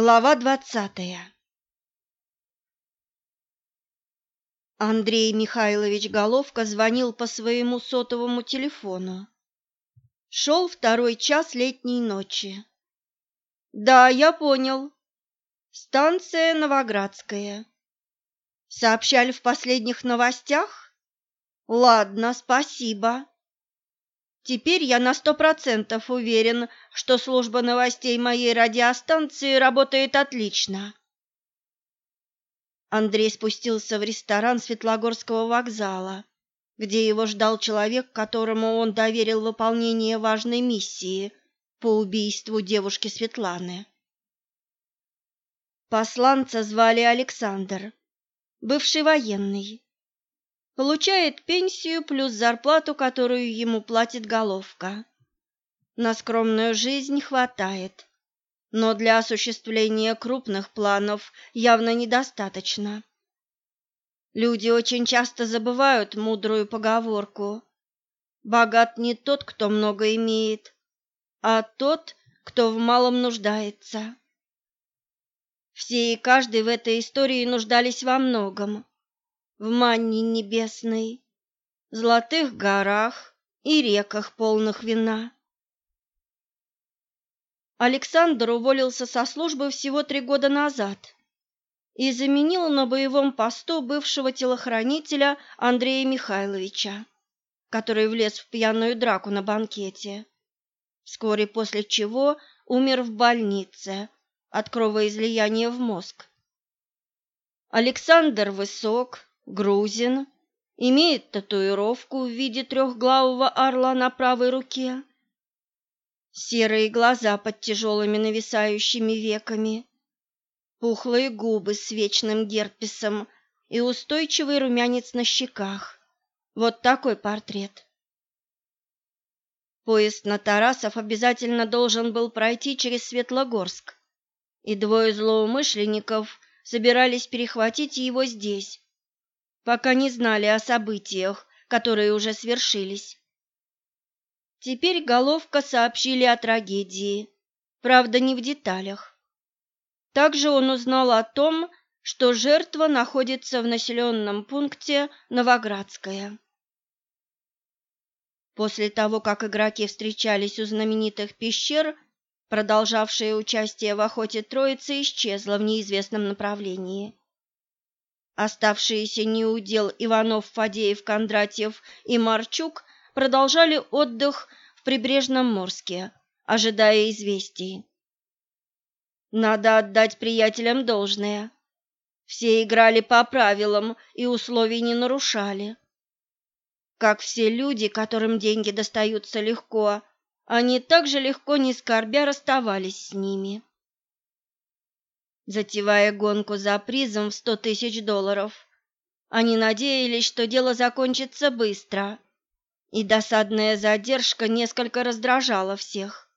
Глава двадцатая Андрей Михайлович Головка звонил по своему сотовому телефону. Шел второй час летней ночи. «Да, я понял. Станция Новоградская. Сообщали в последних новостях? Ладно, спасибо. Теперь я на сто процентов уверен, что служба новостей моей радиостанции работает отлично. Андрей спустился в ресторан Светлогорского вокзала, где его ждал человек, которому он доверил выполнение важной миссии по убийству девушки Светланы. Посланца звали Александр, бывший военный. Получает пенсию плюс зарплату, которую ему платит головка. На скромную жизнь хватает но для осуществления крупных планов явно недостаточно. Люди очень часто забывают мудрую поговорку «Богат не тот, кто много имеет, а тот, кто в малом нуждается». Все и каждый в этой истории нуждались во многом. В манне небесной, золотых горах и реках, полных вина. Александр уволился со службы всего три года назад и заменил на боевом посту бывшего телохранителя Андрея Михайловича, который влез в пьяную драку на банкете, вскоре после чего умер в больнице от кровоизлияния в мозг. Александр высок, грузин, имеет татуировку в виде трехглавого орла на правой руке серые глаза под тяжелыми нависающими веками, пухлые губы с вечным герпесом и устойчивый румянец на щеках. Вот такой портрет. Поезд на Тарасов обязательно должен был пройти через Светлогорск, и двое злоумышленников собирались перехватить его здесь, пока не знали о событиях, которые уже свершились. Теперь Головка сообщили о трагедии, правда, не в деталях. Также он узнал о том, что жертва находится в населенном пункте Новоградская. После того, как игроки встречались у знаменитых пещер, продолжавшее участие в охоте троицы исчезла в неизвестном направлении. Оставшиеся неудел Иванов, Фадеев, Кондратьев и Марчук продолжали отдых в прибрежном Морске, ожидая известий. Надо отдать приятелям должное. Все играли по правилам и условий не нарушали. Как все люди, которым деньги достаются легко, они так же легко, не скорбя, расставались с ними. Затевая гонку за призом в сто тысяч долларов, они надеялись, что дело закончится быстро, и досадная задержка несколько раздражала всех.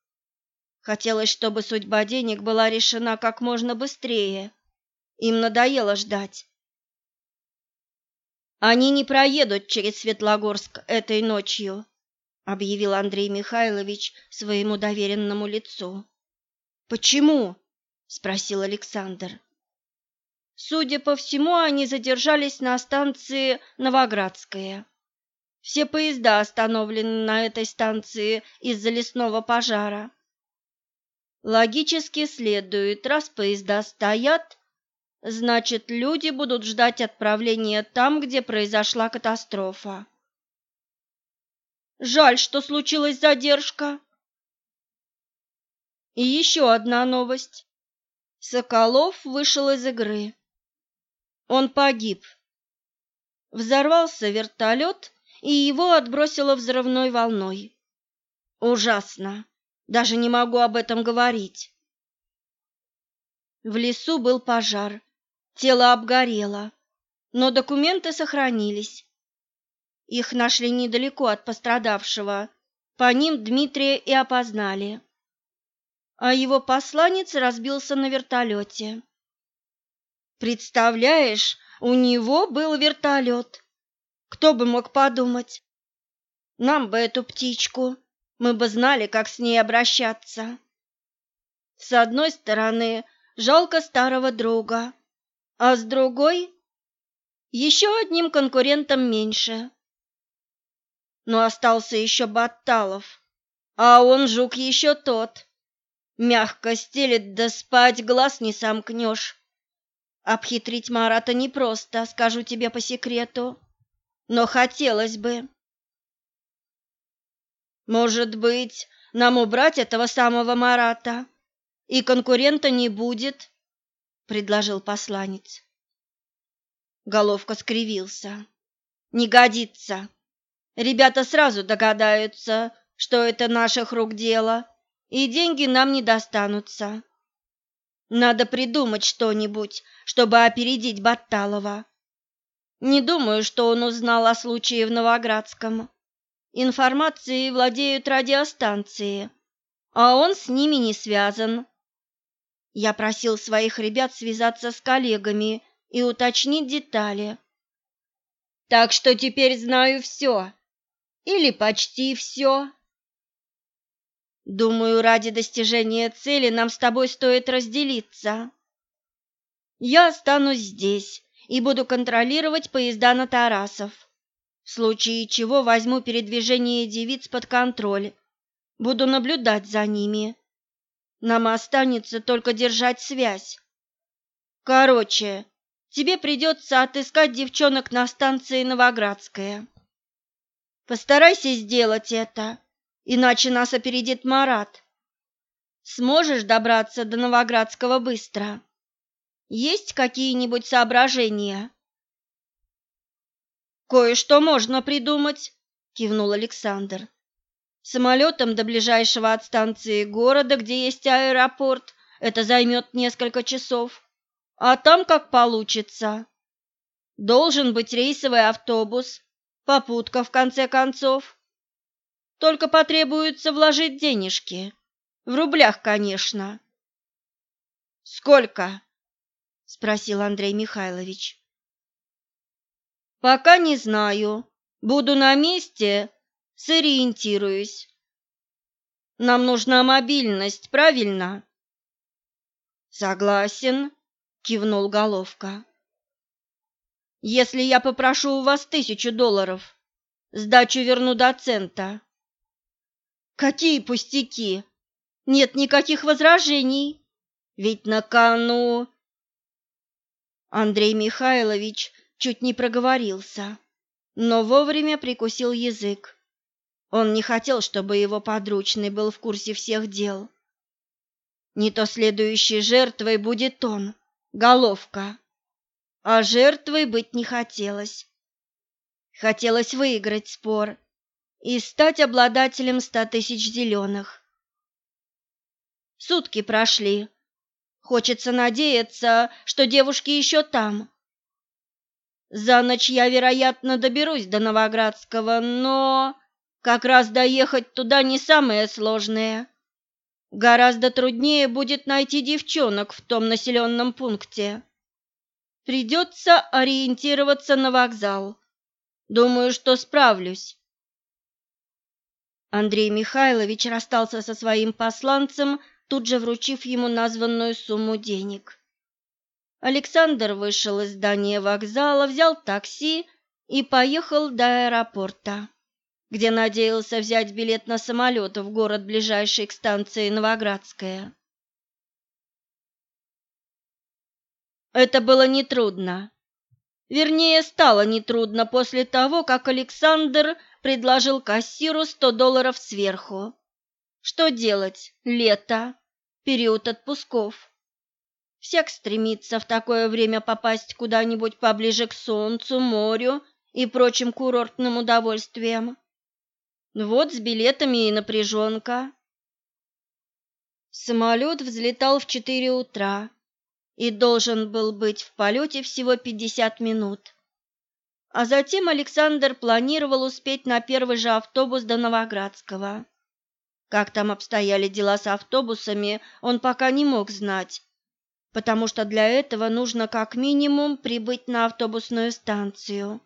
Хотелось, чтобы судьба денег была решена как можно быстрее. Им надоело ждать. Они не проедут через Светлогорск этой ночью, объявил Андрей Михайлович своему доверенному лицу. Почему? Спросил Александр. Судя по всему, они задержались на станции Новоградская. Все поезда остановлены на этой станции из-за лесного пожара. Логически следует, раз поезда стоят, значит, люди будут ждать отправления там, где произошла катастрофа. Жаль, что случилась задержка. И еще одна новость. Соколов вышел из игры. Он погиб. Взорвался вертолет, и его отбросило взрывной волной. Ужасно. Даже не могу об этом говорить. В лесу был пожар. Тело обгорело, но документы сохранились. Их нашли недалеко от пострадавшего. По ним Дмитрия и опознали. А его посланец разбился на вертолете. Представляешь, у него был вертолет. Кто бы мог подумать? Нам бы эту птичку, мы бы знали, как с ней обращаться. С одной стороны, жалко старого друга, а с другой еще одним конкурентом меньше. Но остался еще Батталов, а он жук еще тот. Мягко стелет, да спать глаз не сомкнешь. Обхитрить Марата непросто, скажу тебе по секрету, но хотелось бы. Может быть, нам убрать этого самого Марата, и конкурента не будет, предложил посланец. Головка скривился. Не годится. Ребята сразу догадаются, что это наших рук дело, и деньги нам не достанутся. Надо придумать что-нибудь, чтобы опередить Батталова. Не думаю, что он узнал о случае в Новоградском. Информацией владеют радиостанции, а он с ними не связан. Я просил своих ребят связаться с коллегами и уточнить детали. Так что теперь знаю все. Или почти все. Думаю, ради достижения цели нам с тобой стоит разделиться. Я останусь здесь и буду контролировать поезда на Тарасов в случае чего возьму передвижение девиц под контроль. Буду наблюдать за ними. Нам останется только держать связь. Короче, тебе придется отыскать девчонок на станции Новоградская. Постарайся сделать это, иначе нас опередит Марат. Сможешь добраться до Новоградского быстро? Есть какие-нибудь соображения? Кое-что можно придумать, кивнул Александр. Самолетом до ближайшего от станции города, где есть аэропорт, это займет несколько часов. А там как получится. Должен быть рейсовый автобус, попутка в конце концов. Только потребуется вложить денежки. В рублях, конечно. Сколько? спросил Андрей Михайлович. Пока не знаю. Буду на месте, сориентируюсь. Нам нужна мобильность, правильно? Согласен, кивнул Головка. Если я попрошу у вас тысячу долларов, сдачу верну до цента. Какие пустяки? Нет никаких возражений. Ведь на кону... Андрей Михайлович чуть не проговорился, но вовремя прикусил язык. Он не хотел, чтобы его подручный был в курсе всех дел. Не то следующей жертвой будет он, головка. А жертвой быть не хотелось. Хотелось выиграть спор и стать обладателем ста тысяч зеленых. Сутки прошли. Хочется надеяться, что девушки еще там. За ночь я, вероятно, доберусь до Новоградского, но как раз доехать туда не самое сложное. Гораздо труднее будет найти девчонок в том населенном пункте. Придется ориентироваться на вокзал. Думаю, что справлюсь. Андрей Михайлович расстался со своим посланцем, тут же вручив ему названную сумму денег. Александр вышел из здания вокзала, взял такси и поехал до аэропорта, где надеялся взять билет на самолет в город, ближайший к станции Новоградская. Это было нетрудно. Вернее, стало нетрудно после того, как Александр предложил кассиру 100 долларов сверху. Что делать? Лето, период отпусков. Всяк стремится в такое время попасть куда-нибудь поближе к солнцу, морю и прочим курортным удовольствиям. Вот с билетами и напряженка. Самолет взлетал в четыре утра и должен был быть в полете всего 50 минут. А затем Александр планировал успеть на первый же автобус до Новоградского. Как там обстояли дела с автобусами, он пока не мог знать потому что для этого нужно как минимум прибыть на автобусную станцию.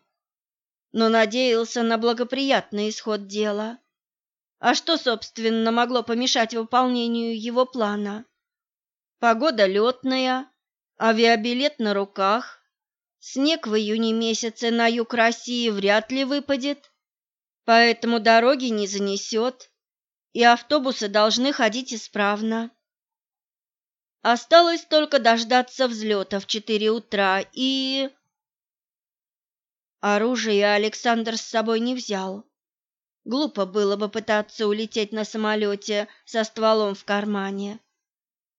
Но надеялся на благоприятный исход дела. А что, собственно, могло помешать выполнению его плана? Погода летная, авиабилет на руках. Снег в июне месяце на юг России вряд ли выпадет, поэтому дороги не занесет, и автобусы должны ходить исправно. Осталось только дождаться взлета в четыре утра и... Оружие Александр с собой не взял. Глупо было бы пытаться улететь на самолете со стволом в кармане.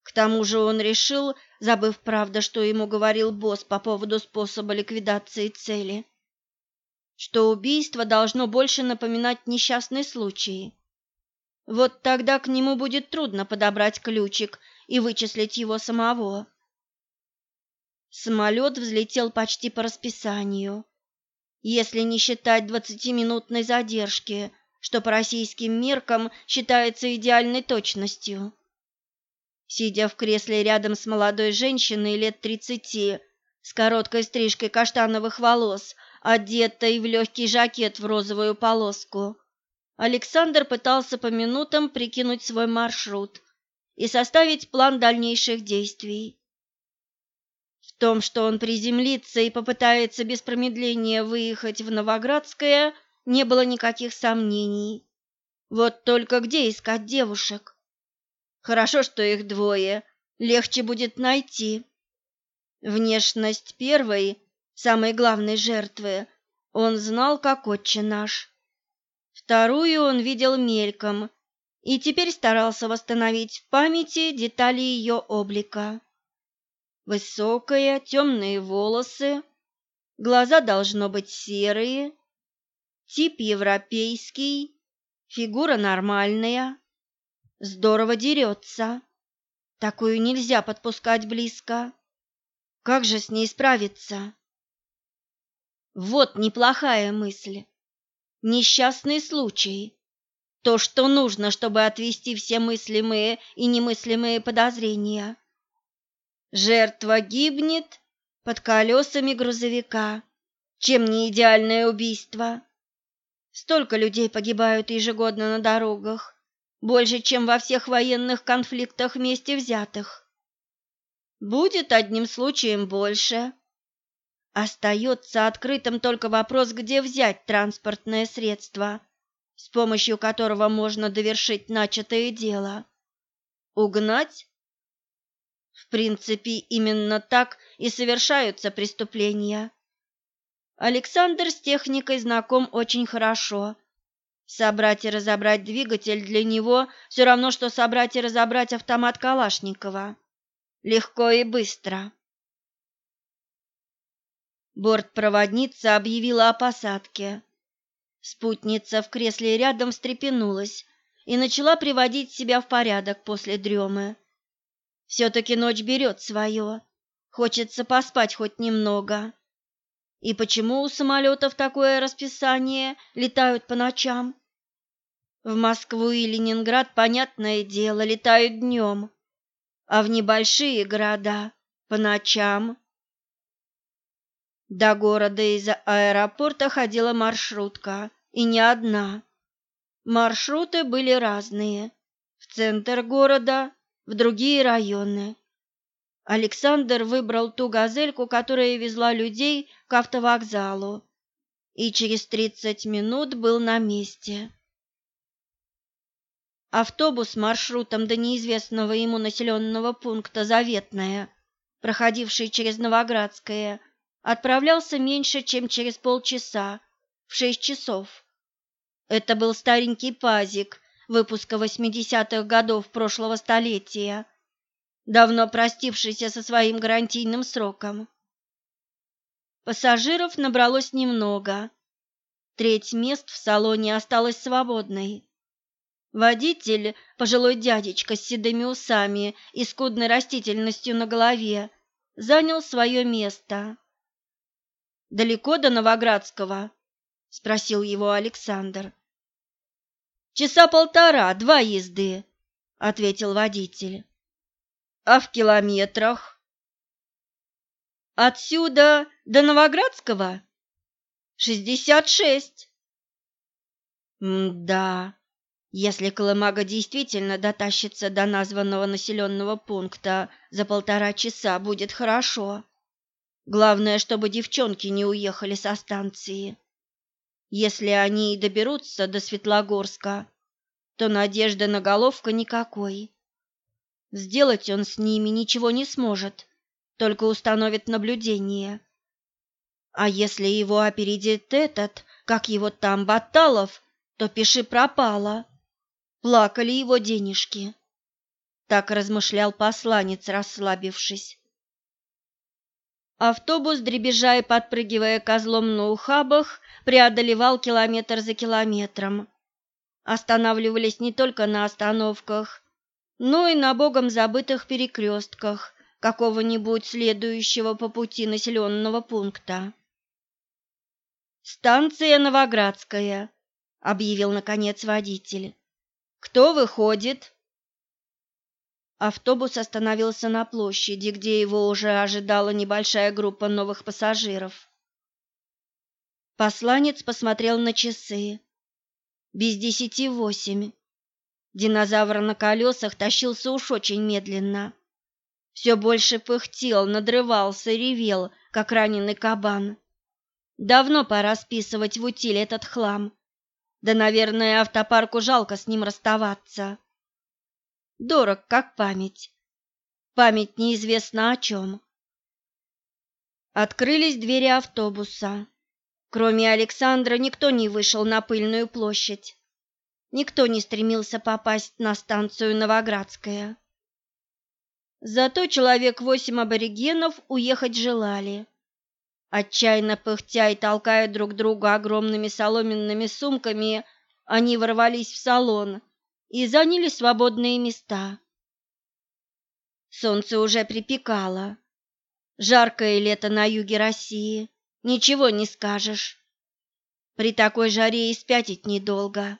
К тому же он решил, забыв правда, что ему говорил босс по поводу способа ликвидации цели, что убийство должно больше напоминать несчастный случай. Вот тогда к нему будет трудно подобрать ключик и вычислить его самого. Самолет взлетел почти по расписанию, если не считать двадцатиминутной задержки, что по российским меркам считается идеальной точностью. Сидя в кресле рядом с молодой женщиной лет тридцати, с короткой стрижкой каштановых волос, одетой в легкий жакет в розовую полоску, Александр пытался по минутам прикинуть свой маршрут и составить план дальнейших действий. В том, что он приземлится и попытается без промедления выехать в Новоградское, не было никаких сомнений. Вот только где искать девушек? Хорошо, что их двое, легче будет найти. Внешность первой, самой главной жертвы, он знал как отче наш. Вторую он видел мельком и теперь старался восстановить в памяти детали ее облика. Высокая, темные волосы, глаза должно быть серые, тип европейский, фигура нормальная, здорово дерется. Такую нельзя подпускать близко. Как же с ней справиться? Вот неплохая мысль. Несчастный случай. То, что нужно, чтобы отвести все мыслимые и немыслимые подозрения. Жертва гибнет под колесами грузовика. Чем не идеальное убийство? Столько людей погибают ежегодно на дорогах, больше, чем во всех военных конфликтах вместе взятых. Будет одним случаем больше, Остается открытым только вопрос, где взять транспортное средство, с помощью которого можно довершить начатое дело. Угнать? В принципе, именно так и совершаются преступления. Александр с техникой знаком очень хорошо. Собрать и разобрать двигатель для него все равно, что собрать и разобрать автомат Калашникова. Легко и быстро. Бортпроводница объявила о посадке. Спутница в кресле рядом встрепенулась и начала приводить себя в порядок после дремы. Все-таки ночь берет свое, хочется поспать хоть немного. И почему у самолетов такое расписание, летают по ночам? В Москву и Ленинград, понятное дело, летают днем, а в небольшие города – по ночам. До города из аэропорта ходила маршрутка, и не одна. Маршруты были разные. В центр города, в другие районы. Александр выбрал ту газельку, которая везла людей к автовокзалу, и через тридцать минут был на месте. Автобус маршрутом до неизвестного ему населенного пункта Заветная, проходивший через Новоградское, отправлялся меньше, чем через полчаса, в шесть часов. Это был старенький пазик выпуска 80-х годов прошлого столетия, давно простившийся со своим гарантийным сроком. Пассажиров набралось немного. Треть мест в салоне осталась свободной. Водитель, пожилой дядечка с седыми усами и скудной растительностью на голове, занял свое место. Далеко до Новоградского? спросил его Александр. Часа полтора, два езды, ответил водитель. А в километрах? Отсюда до Новоградского? Шестьдесят шесть. Да, Если Колымага действительно дотащится до названного населенного пункта за полтора часа, будет хорошо. Главное, чтобы девчонки не уехали со станции. Если они и доберутся до Светлогорска, то надежды на головка никакой. Сделать он с ними ничего не сможет, только установит наблюдение. А если его опередит этот, как его там, Баталов, то пиши пропало. Плакали его денежки. Так размышлял посланец, расслабившись. Автобус, дребезжа и подпрыгивая козлом на ухабах, преодолевал километр за километром. Останавливались не только на остановках, но и на богом забытых перекрестках какого-нибудь следующего по пути населенного пункта. «Станция Новоградская», — объявил, наконец, водитель. Кто выходит? Автобус остановился на площади, где его уже ожидала небольшая группа новых пассажиров. Посланец посмотрел на часы. Без десяти восемь. Динозавр на колесах тащился уж очень медленно. Все больше пыхтел, надрывался, ревел, как раненый кабан. Давно пора списывать в утиль этот хлам. Да, наверное, автопарку жалко с ним расставаться. Дорог, как память. Память неизвестно о чем. Открылись двери автобуса. Кроме Александра никто не вышел на пыльную площадь. Никто не стремился попасть на станцию Новоградская. Зато человек восемь аборигенов уехать желали. Отчаянно пыхтя и толкая друг друга огромными соломенными сумками, они ворвались в салон и заняли свободные места. Солнце уже припекало. Жаркое лето на юге России, ничего не скажешь. При такой жаре и спятить недолго.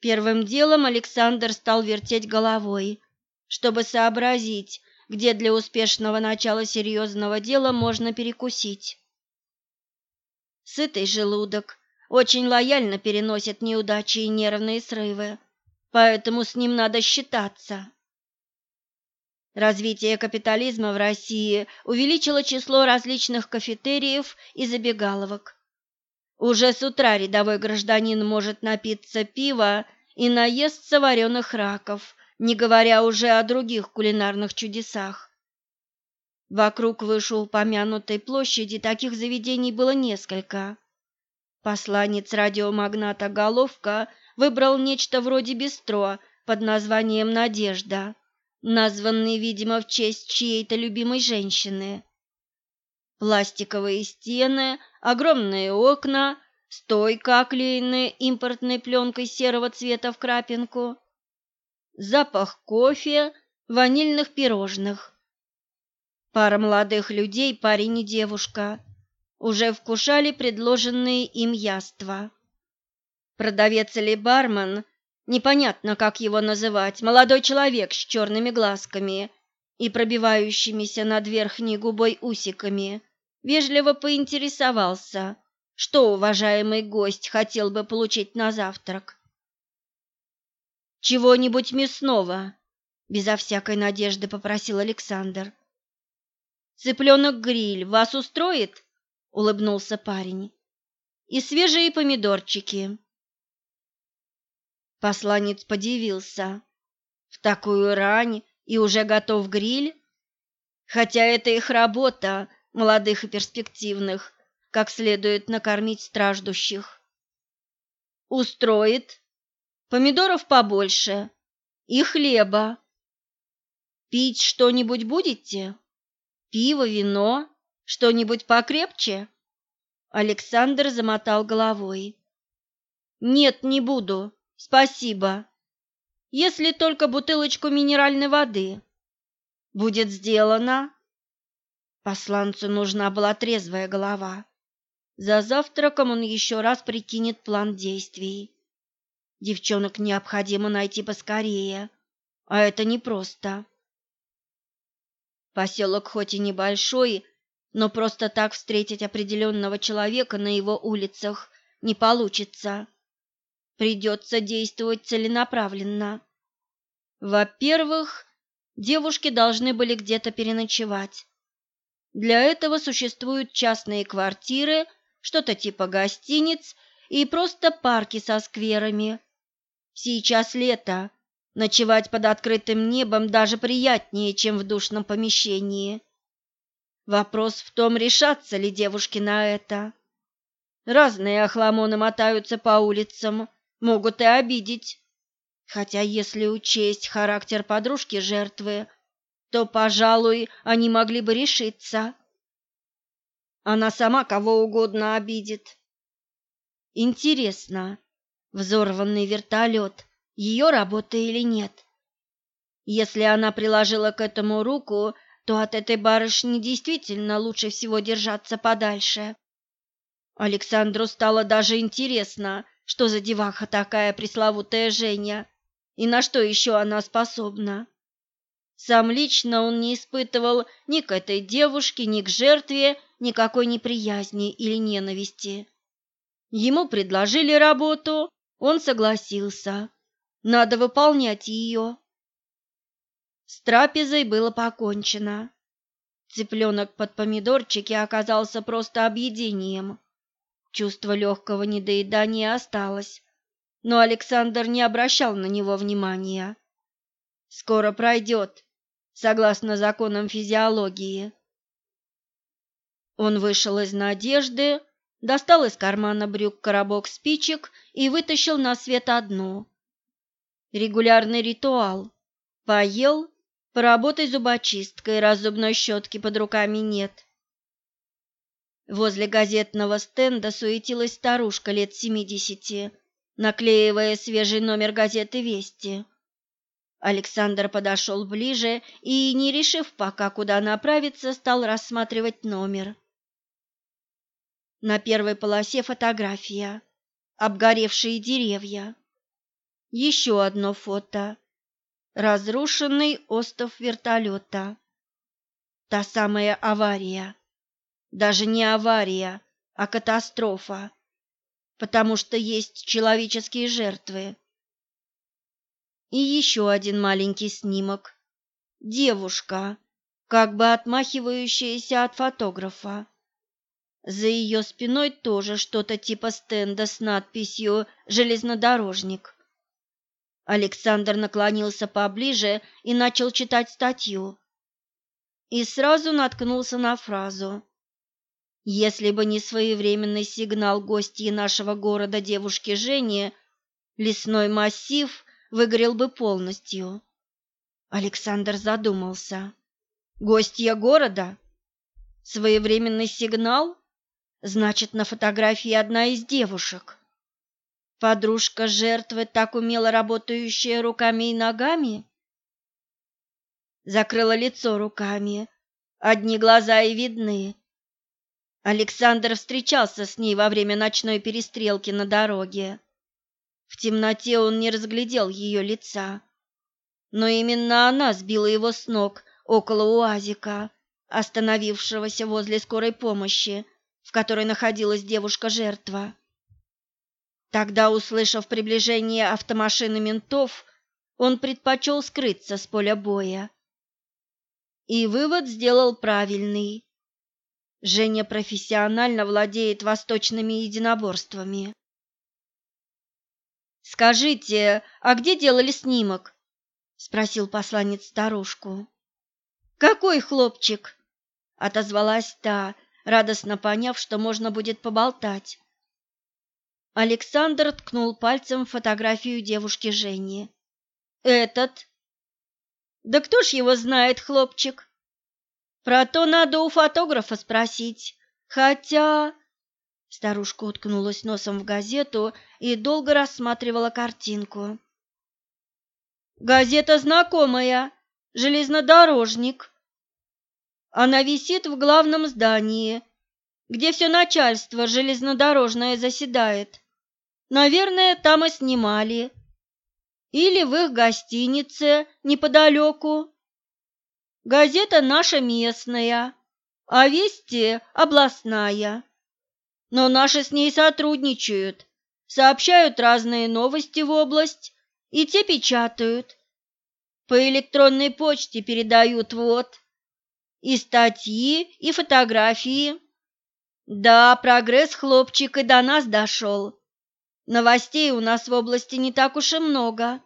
Первым делом Александр стал вертеть головой, чтобы сообразить, где для успешного начала серьезного дела можно перекусить. Сытый желудок очень лояльно переносит неудачи и нервные срывы, поэтому с ним надо считаться. Развитие капитализма в России увеличило число различных кафетериев и забегаловок. Уже с утра рядовой гражданин может напиться пива и наесться вареных раков, не говоря уже о других кулинарных чудесах. Вокруг вышеупомянутой площади таких заведений было несколько. Посланец радиомагната Головка выбрал нечто вроде бистро под названием «Надежда», названный, видимо, в честь чьей-то любимой женщины. Пластиковые стены, огромные окна, стойка, оклеенная импортной пленкой серого цвета в крапинку – запах кофе, ванильных пирожных. Пара молодых людей, парень и девушка, уже вкушали предложенные им яства. Продавец или бармен, непонятно, как его называть, молодой человек с черными глазками и пробивающимися над верхней губой усиками, вежливо поинтересовался, что уважаемый гость хотел бы получить на завтрак. Чего-нибудь мясного, безо всякой надежды попросил Александр. Цыпленок-гриль вас устроит? улыбнулся парень. И свежие помидорчики. Посланец подивился. В такую рань и уже готов гриль? Хотя это их работа, молодых и перспективных, как следует накормить страждущих. Устроит, помидоров побольше и хлеба. Пить что-нибудь будете? Пиво, вино, что-нибудь покрепче? Александр замотал головой. Нет, не буду. Спасибо. Если только бутылочку минеральной воды. Будет сделано. Посланцу нужна была трезвая голова. За завтраком он еще раз прикинет план действий. Девчонок необходимо найти поскорее, а это непросто. Поселок хоть и небольшой, но просто так встретить определенного человека на его улицах не получится. Придется действовать целенаправленно. Во-первых, девушки должны были где-то переночевать. Для этого существуют частные квартиры, что-то типа гостиниц и просто парки со скверами. Сейчас лето, ночевать под открытым небом даже приятнее, чем в душном помещении. Вопрос в том, решатся ли девушки на это. Разные охламоны мотаются по улицам, могут и обидеть. Хотя если учесть характер подружки жертвы, то, пожалуй, они могли бы решиться. Она сама кого угодно обидит. Интересно, взорванный вертолет — ее работа или нет? Если она приложила к этому руку, то от этой барышни действительно лучше всего держаться подальше. Александру стало даже интересно, что за деваха такая пресловутая Женя, и на что еще она способна. Сам лично он не испытывал ни к этой девушке, ни к жертве никакой неприязни или ненависти. Ему предложили работу, он согласился. Надо выполнять ее. С трапезой было покончено. Цыпленок под помидорчики оказался просто объедением. Чувство легкого недоедания осталось, но Александр не обращал на него внимания. Скоро пройдет, согласно законам физиологии. Он вышел из надежды, достал из кармана брюк коробок спичек и вытащил на свет одну. Регулярный ритуал. Поел, поработай зубочисткой, раз зубной щетки под руками нет. Возле газетного стенда суетилась старушка лет семидесяти, наклеивая свежий номер газеты «Вести». Александр подошел ближе и, не решив пока, куда направиться, стал рассматривать номер. На первой полосе фотография. Обгоревшие деревья. Еще одно фото. Разрушенный остов вертолета. Та самая авария. Даже не авария, а катастрофа. Потому что есть человеческие жертвы. И еще один маленький снимок. Девушка, как бы отмахивающаяся от фотографа. За ее спиной тоже что-то типа стенда с надписью «Железнодорожник». Александр наклонился поближе и начал читать статью. И сразу наткнулся на фразу. «Если бы не своевременный сигнал гостьи нашего города девушки Жени, лесной массив выгорел бы полностью. Александр задумался. Гостья города? Своевременный сигнал? Значит, на фотографии одна из девушек. Подружка жертвы, так умело работающая руками и ногами? Закрыла лицо руками. Одни глаза и видны. Александр встречался с ней во время ночной перестрелки на дороге. В темноте он не разглядел ее лица, но именно она сбила его с ног около уазика, остановившегося возле скорой помощи, в которой находилась девушка-жертва. Тогда, услышав приближение автомашины ментов, он предпочел скрыться с поля боя. И вывод сделал правильный. Женя профессионально владеет восточными единоборствами. Скажите, а где делали снимок? спросил посланец старушку. Какой хлопчик? отозвалась та, радостно поняв, что можно будет поболтать. Александр ткнул пальцем в фотографию девушки Жени. Этот? Да кто ж его знает, хлопчик? Про то надо у фотографа спросить. Хотя Старушка уткнулась носом в газету и долго рассматривала картинку. «Газета знакомая, железнодорожник. Она висит в главном здании, где все начальство железнодорожное заседает. Наверное, там и снимали. Или в их гостинице неподалеку. Газета наша местная, а вести областная» но наши с ней сотрудничают. сообщают разные новости в область, и те печатают. По электронной почте передают вот. И статьи, и фотографии. Да, прогресс, хлопчик, и до нас дошел. Новостей у нас в области не так уж и много.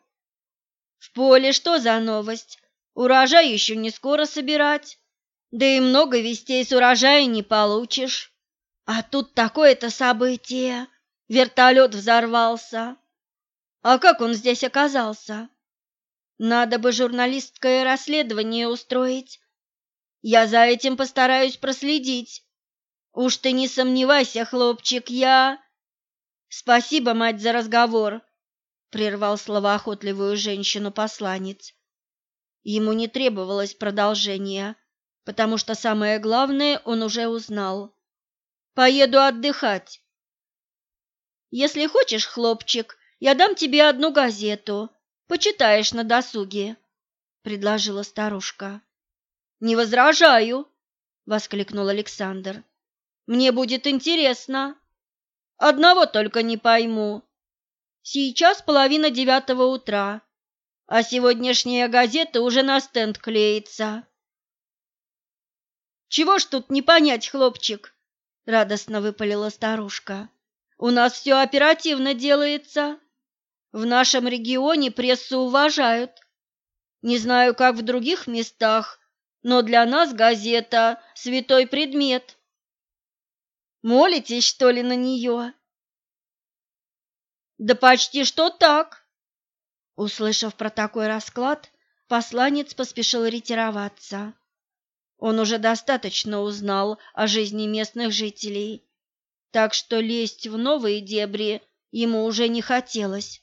В поле что за новость? Урожай еще не скоро собирать. Да и много вестей с урожая не получишь. А тут такое-то событие. Вертолет взорвался. А как он здесь оказался? Надо бы журналистское расследование устроить. Я за этим постараюсь проследить. Уж ты не сомневайся, хлопчик, я... Спасибо, мать, за разговор прервал словоохотливую женщину посланец. Ему не требовалось продолжения, потому что самое главное он уже узнал. Поеду отдыхать. Если хочешь, хлопчик, я дам тебе одну газету. Почитаешь на досуге, предложила старушка. Не возражаю, воскликнул Александр. Мне будет интересно. Одного только не пойму. Сейчас половина девятого утра, а сегодняшняя газета уже на стенд клеится. Чего ж тут не понять, хлопчик? Радостно выпалила старушка. У нас все оперативно делается. В нашем регионе прессу уважают. Не знаю, как в других местах, но для нас газета – святой предмет. Молитесь, что ли, на нее? Да почти что так. Услышав про такой расклад, посланец поспешил ретироваться. Он уже достаточно узнал о жизни местных жителей, так что лезть в новые дебри ему уже не хотелось.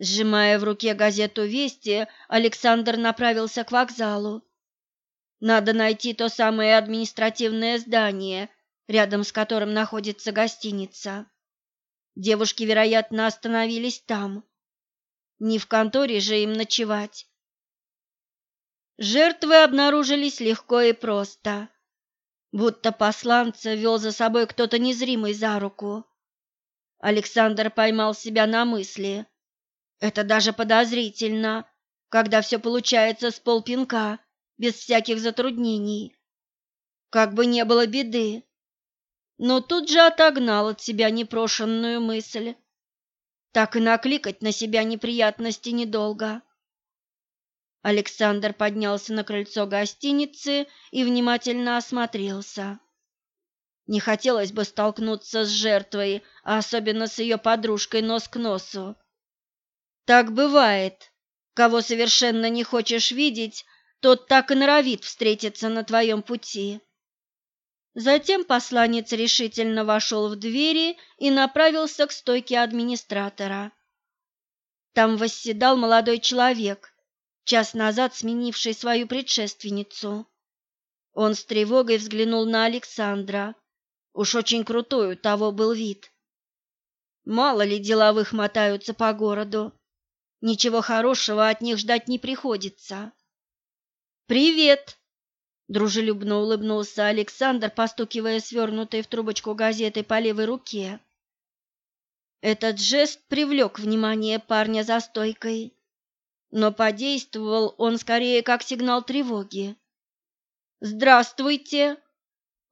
Сжимая в руке газету «Вести», Александр направился к вокзалу. Надо найти то самое административное здание, рядом с которым находится гостиница. Девушки, вероятно, остановились там. Не в конторе же им ночевать. Жертвы обнаружились легко и просто, будто посланца вел за собой кто-то незримый за руку. Александр поймал себя на мысли. Это даже подозрительно, когда все получается с полпинка, без всяких затруднений. Как бы не было беды, но тут же отогнал от себя непрошенную мысль. Так и накликать на себя неприятности недолго. Александр поднялся на крыльцо гостиницы и внимательно осмотрелся. Не хотелось бы столкнуться с жертвой, а особенно с ее подружкой нос к носу. Так бывает. Кого совершенно не хочешь видеть, тот так и норовит встретиться на твоем пути. Затем посланец решительно вошел в двери и направился к стойке администратора. Там восседал молодой человек, час назад сменивший свою предшественницу. Он с тревогой взглянул на Александра. Уж очень крутой у того был вид. Мало ли деловых мотаются по городу. Ничего хорошего от них ждать не приходится. «Привет!» Дружелюбно улыбнулся Александр, постукивая свернутой в трубочку газетой по левой руке. Этот жест привлек внимание парня за стойкой, но подействовал он скорее как сигнал тревоги. «Здравствуйте!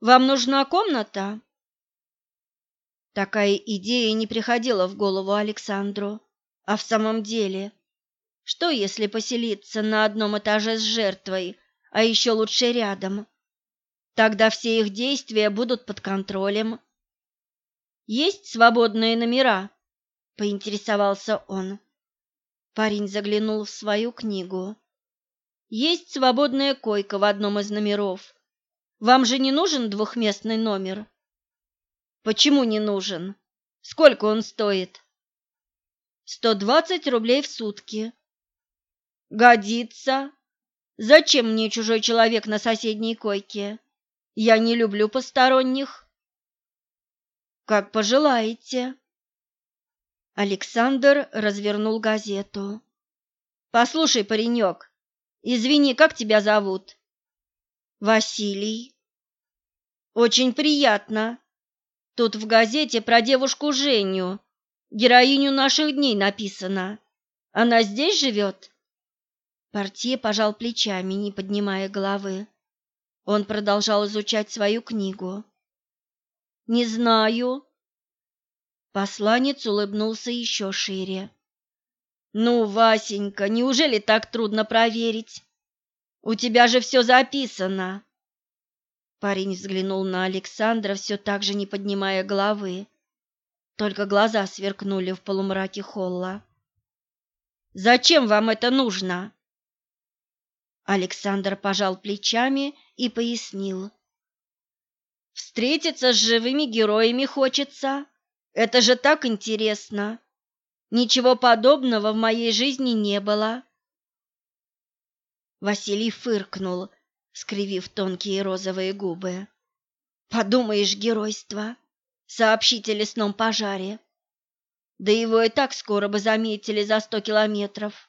Вам нужна комната?» Такая идея не приходила в голову Александру. А в самом деле, что если поселиться на одном этаже с жертвой, а еще лучше рядом. Тогда все их действия будут под контролем. Есть свободные номера? поинтересовался он. Парень заглянул в свою книгу. Есть свободная койка в одном из номеров. Вам же не нужен двухместный номер? Почему не нужен? Сколько он стоит? Сто двадцать рублей в сутки. Годится. Зачем мне чужой человек на соседней койке? Я не люблю посторонних. Как пожелаете. Александр развернул газету. Послушай, паренек, извини, как тебя зовут? Василий. Очень приятно. Тут в газете про девушку Женю, героиню наших дней написано. Она здесь живет?» Портье пожал плечами, не поднимая головы. Он продолжал изучать свою книгу. «Не знаю». Посланец улыбнулся еще шире. «Ну, Васенька, неужели так трудно проверить? У тебя же все записано!» Парень взглянул на Александра, все так же не поднимая головы. Только глаза сверкнули в полумраке холла. «Зачем вам это нужно?» Александр пожал плечами и пояснил. «Встретиться с живыми героями хочется. Это же так интересно. Ничего подобного в моей жизни не было». Василий фыркнул, скривив тонкие розовые губы. «Подумаешь, геройство! Сообщить о лесном пожаре! Да его и так скоро бы заметили за сто километров!»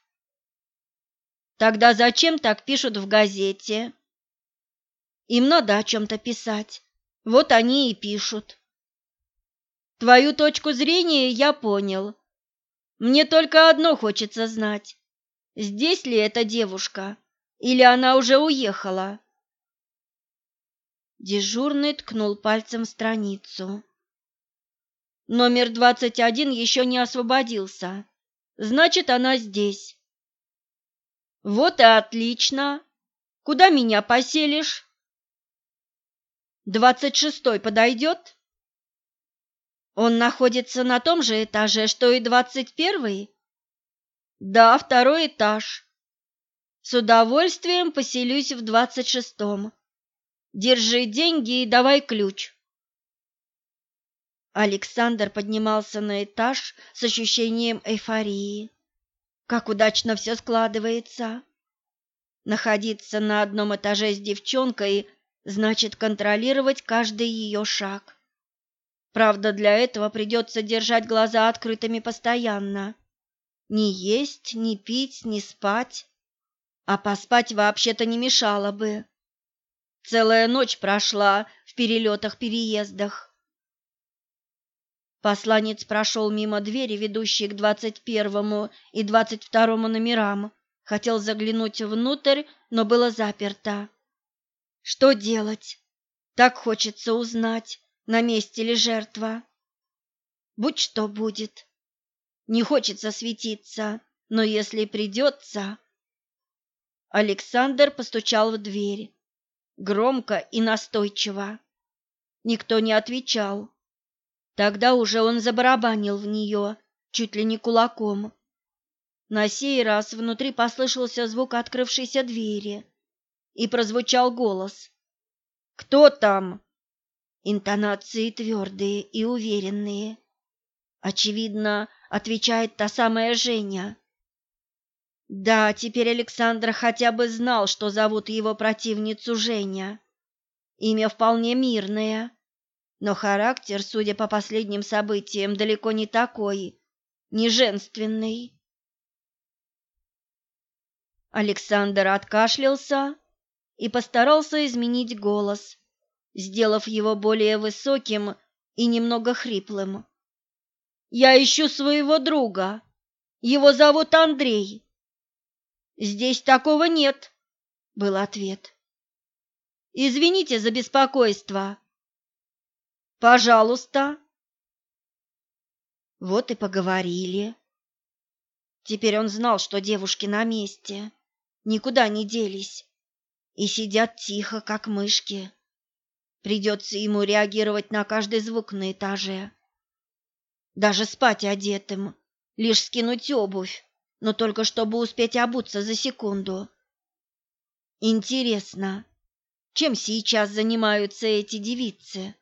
Тогда зачем так пишут в газете? Им надо о чем-то писать. Вот они и пишут. Твою точку зрения я понял. Мне только одно хочется знать. Здесь ли эта девушка? Или она уже уехала? Дежурный ткнул пальцем в страницу. Номер двадцать один еще не освободился. Значит, она здесь. Вот и отлично. Куда меня поселишь? Двадцать шестой подойдет? Он находится на том же этаже, что и двадцать первый? Да, второй этаж. С удовольствием поселюсь в двадцать шестом. Держи деньги и давай ключ. Александр поднимался на этаж с ощущением эйфории. Как удачно все складывается. Находиться на одном этаже с девчонкой значит контролировать каждый ее шаг. Правда, для этого придется держать глаза открытыми постоянно. Не есть, не пить, не спать. А поспать вообще-то не мешало бы. Целая ночь прошла в перелетах-переездах. Посланец прошел мимо двери, ведущей к двадцать первому и двадцать второму номерам. Хотел заглянуть внутрь, но было заперто. Что делать? Так хочется узнать, на месте ли жертва. Будь что будет. Не хочется светиться, но если придется... Александр постучал в дверь. Громко и настойчиво. Никто не отвечал. Тогда уже он забарабанил в нее, чуть ли не кулаком. На сей раз внутри послышался звук открывшейся двери, и прозвучал голос. «Кто там?» Интонации твердые и уверенные. Очевидно, отвечает та самая Женя. Да, теперь Александр хотя бы знал, что зовут его противницу Женя. Имя вполне мирное. Но характер, судя по последним событиям, далеко не такой, не женственный. Александр откашлялся и постарался изменить голос, сделав его более высоким и немного хриплым. «Я ищу своего друга. Его зовут Андрей». «Здесь такого нет», — был ответ. «Извините за беспокойство», Пожалуйста. Вот и поговорили. Теперь он знал, что девушки на месте, никуда не делись и сидят тихо, как мышки. Придется ему реагировать на каждый звук на этаже. Даже спать одетым, лишь скинуть обувь, но только чтобы успеть обуться за секунду. Интересно, чем сейчас занимаются эти девицы?